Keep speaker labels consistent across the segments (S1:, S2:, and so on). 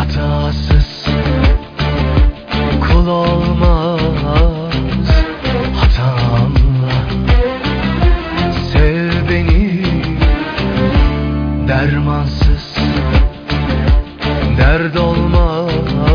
S1: Hatasız kul olmaz. Hatanla sev beni. Dermansız dert olmaz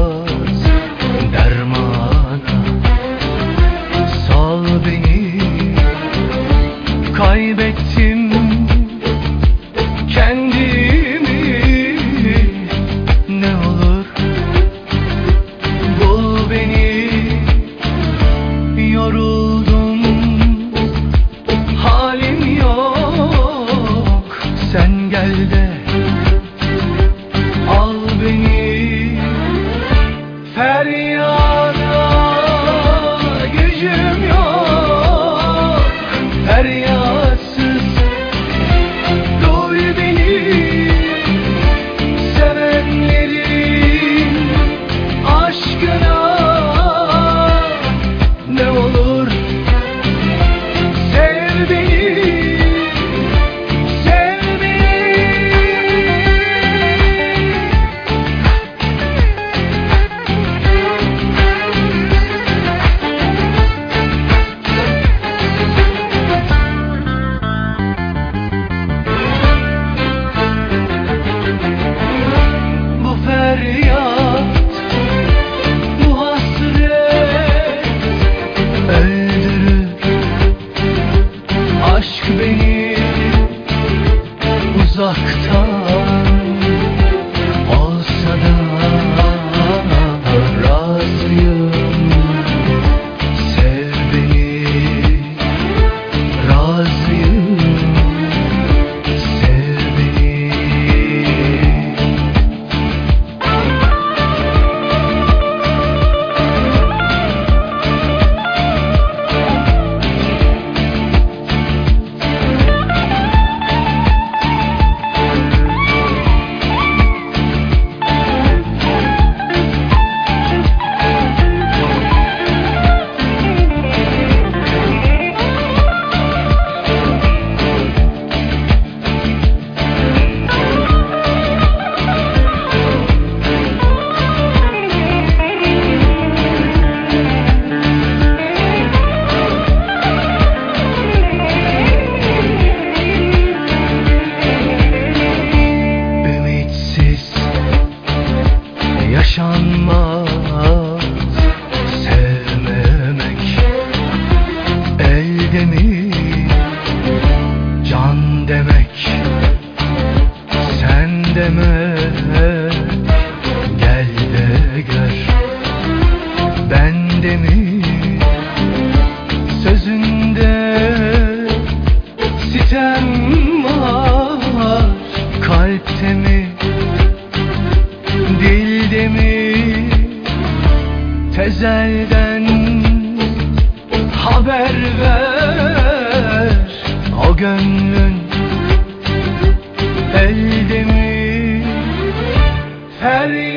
S1: Cause elde mi can demek Sen deme gel de gör Ben de mi? Sözünde sitem var. Kalpte mi? Dilde mi? Tezelden haber ver O gönlün elde mi? Feryat